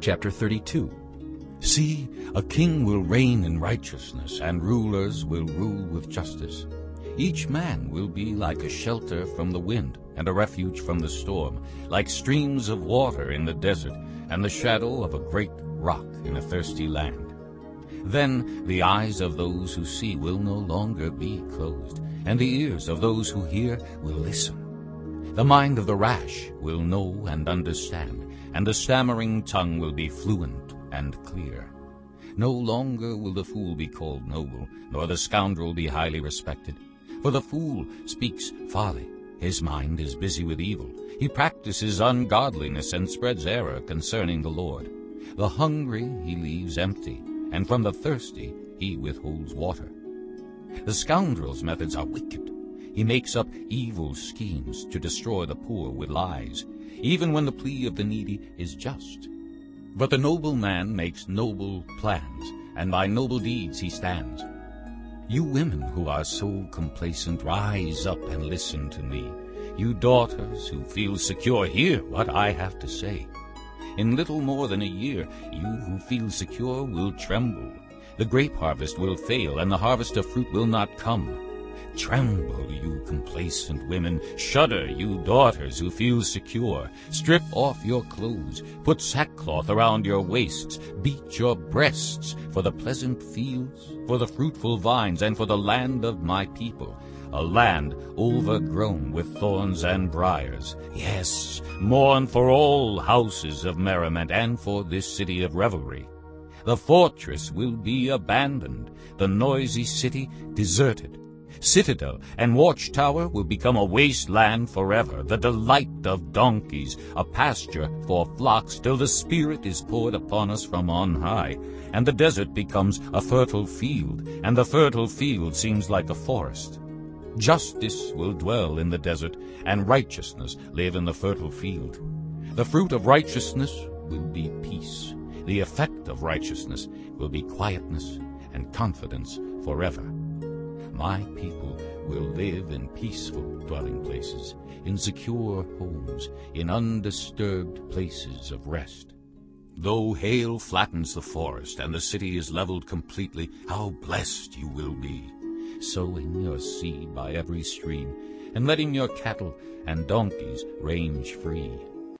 Chapter 32 See, a king will reign in righteousness, and rulers will rule with justice. Each man will be like a shelter from the wind, and a refuge from the storm, like streams of water in the desert, and the shadow of a great rock in a thirsty land. Then the eyes of those who see will no longer be closed, and the ears of those who hear will listen. The mind of the rash will know and understand, and the stammering tongue will be fluent and clear. No longer will the fool be called noble, nor the scoundrel be highly respected. For the fool speaks folly, his mind is busy with evil. He practices ungodliness and spreads error concerning the Lord. The hungry he leaves empty, and from the thirsty he withholds water. The scoundrel's methods are wicked. He makes up evil schemes to destroy the poor with lies, even when the plea of the needy is just. But the noble man makes noble plans, and by noble deeds he stands. You women who are so complacent, rise up and listen to me. You daughters who feel secure, hear what I have to say. In little more than a year, you who feel secure will tremble. The grape harvest will fail, and the harvest of fruit will not come. Tremble, you complacent women. Shudder, you daughters who feel secure. Strip off your clothes. Put sackcloth around your waists. Beat your breasts for the pleasant fields, for the fruitful vines, and for the land of my people, a land overgrown with thorns and briars. Yes, mourn for all houses of merriment, and for this city of revelry. The fortress will be abandoned, the noisy city deserted. Citadel and watchtower will become a waste land forever, the delight of donkeys, a pasture for flocks, till the Spirit is poured upon us from on high, and the desert becomes a fertile field, and the fertile field seems like a forest. Justice will dwell in the desert, and righteousness live in the fertile field. The fruit of righteousness will be peace. The effect of righteousness will be quietness and confidence forever. My people will live in peaceful dwelling places, in secure homes, in undisturbed places of rest. Though hail flattens the forest and the city is leveled completely, how blessed you will be, sowing your seed by every stream, and letting your cattle and donkeys range free.